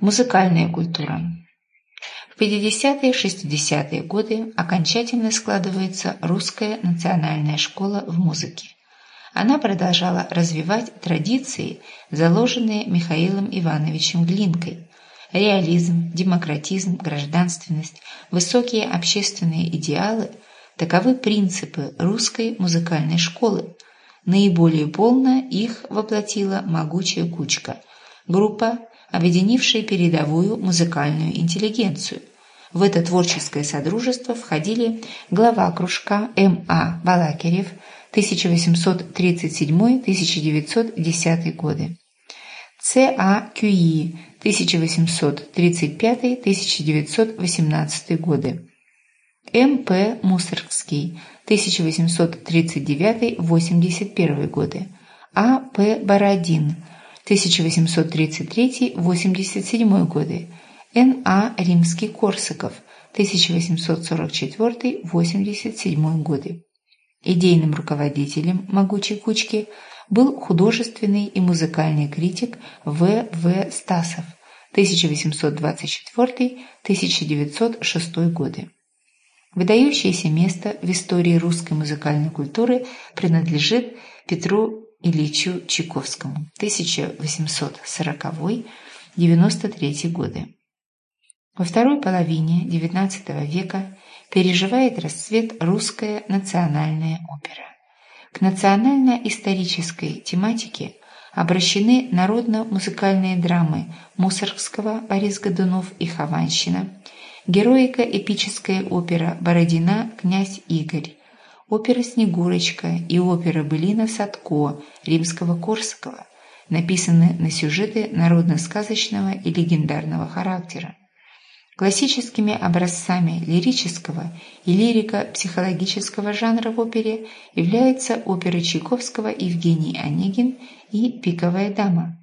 Музыкальная культура. В 50-60-е годы окончательно складывается русская национальная школа в музыке. Она продолжала развивать традиции, заложенные Михаилом Ивановичем Глинкой. Реализм, демократизм, гражданственность, высокие общественные идеалы – таковы принципы русской музыкальной школы. Наиболее полно их воплотила могучая кучка – группа, объединившая передовую музыкальную интеллигенцию. В это творческое содружество входили глава кружка М.А. Балакирев – 1837-1910 годы. Ц.А. Кюи 1835-1918 годы. М.П. Мусоргский 1839-81 годы. А.П. Бородин 1833-87 годы. Н.А. Римский-Корсаков 1844-87 годы. Идейным руководителем «Могучей кучки» был художественный и музыкальный критик В. В. Стасов 1824-1906 годы. Выдающееся место в истории русской музыкальной культуры принадлежит Петру Ильичу Чайковскому 1840-93 годы. Во второй половине XIX века переживает расцвет русская национальная опера. К национально-исторической тематике обращены народно-музыкальные драмы Мусоргского, Борис Годунов и Хованщина, героико-эпическая опера Бородина «Князь Игорь», опера «Снегурочка» и опера «Былина Садко» Римского-Корсакова, написаны на сюжеты народно-сказочного и легендарного характера. Классическими образцами лирического и лирико-психологического жанра в опере являются оперы Чайковского «Евгений Онегин» и «Пиковая дама».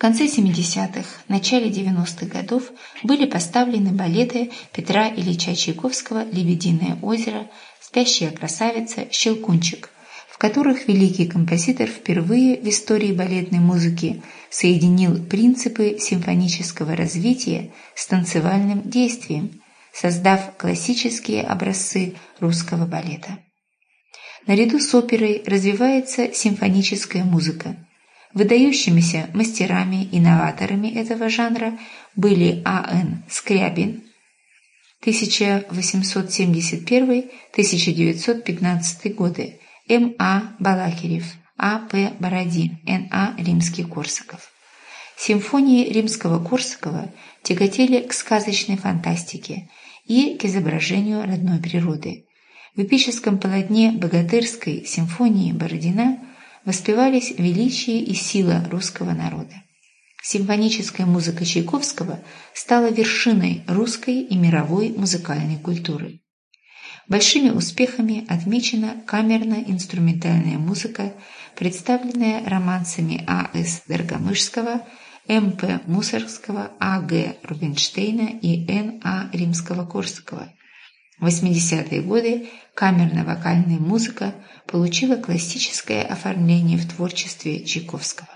Конце 70-х, начале 90-х годов были поставлены балеты Петра Ильича Чайковского «Лебединое озеро», «Спящая красавица», «Щелкунчик», в которых великий композитор впервые в истории балетной музыки – соединил принципы симфонического развития с танцевальным действием, создав классические образцы русского балета. Наряду с оперой развивается симфоническая музыка. Выдающимися мастерами и новаторами этого жанра были А.Н. Скрябин 1871-1915 годы, М.А. Балакирев а. П. Бородин, Н. А. Римский-Корсаков. Симфонии Римского-Корсакова тяготели к сказочной фантастике и к изображению родной природы. В эпическом полотне богатырской симфонии Бородина воспевались величие и сила русского народа. Симфоническая музыка Чайковского стала вершиной русской и мировой музыкальной культуры. Большими успехами отмечена камерно-инструментальная музыка представленная романсами А.С. Даргомыжского, М.П. Мусоргского, А.Г. Рубинштейна и Н.А. Римского-Корсакова. В 80-е годы камерно-вокальная музыка получила классическое оформление в творчестве Чайковского.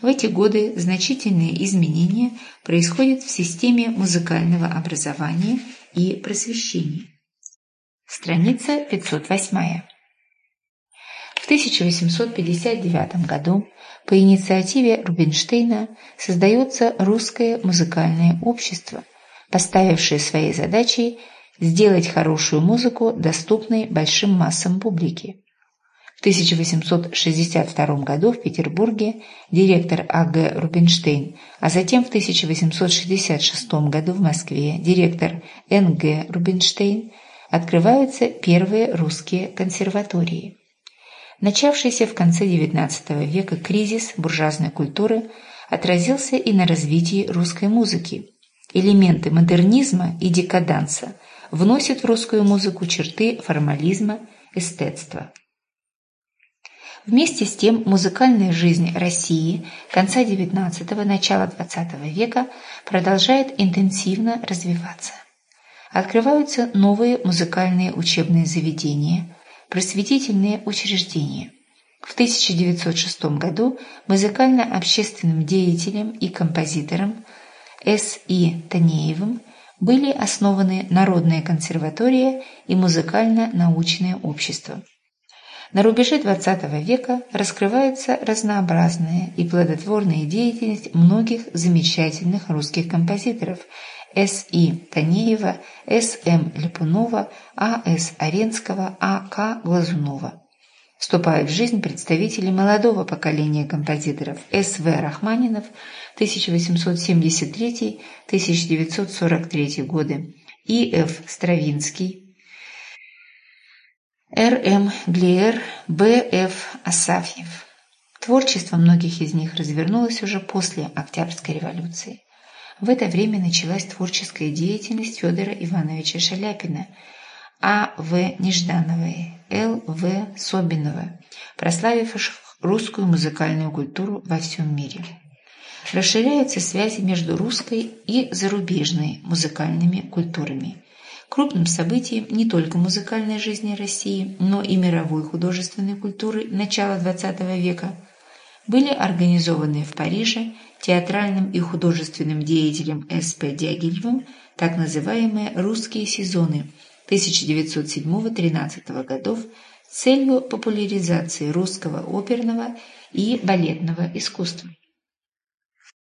В эти годы значительные изменения происходят в системе музыкального образования и просвещения. Страница 508. В 1859 году по инициативе Рубинштейна создается Русское музыкальное общество, поставившее своей задачей сделать хорошую музыку доступной большим массам публики. В 1862 году в Петербурге директор А.Г. Рубинштейн, а затем в 1866 году в Москве директор Н.Г. Рубинштейн открываются первые русские консерватории. Начавшийся в конце XIX века кризис буржуазной культуры отразился и на развитии русской музыки. Элементы модернизма и декаданса вносят в русскую музыку черты формализма, эстетства. Вместе с тем музыкальная жизнь России конца XIX – начала XX века продолжает интенсивно развиваться. Открываются новые музыкальные учебные заведения – просветительные учреждения. В 1906 году музыкально-общественным деятелем и композитором С. И. Танеевым были основаны Народная консерватория и Музыкально-научное общество. На рубеже XX века раскрывается разнообразная и плодотворная деятельность многих замечательных русских композиторов С. И. Танеева, С. М. Липунова, А. С. Аренского, А. К. Глазунова. Вступают в жизнь представители молодого поколения композиторов С. В. Рахманинов 1873-1943 годы, И. Ф. Стравинский Р.М. Глиер, Б.Ф. Асафьев. Творчество многих из них развернулось уже после Октябрьской революции. В это время началась творческая деятельность Федора Ивановича Шаляпина, А. В. Неждановой, Л. В. Собинова, прославивших русскую музыкальную культуру во всем мире. Расширяются связи между русской и зарубежной музыкальными культурами. Крупным событием не только музыкальной жизни России, но и мировой художественной культуры начала XX века были организованы в Париже театральным и художественным деятелем С.П. Дягилевым так называемые «русские сезоны» 1907-13 годов целью популяризации русского оперного и балетного искусства.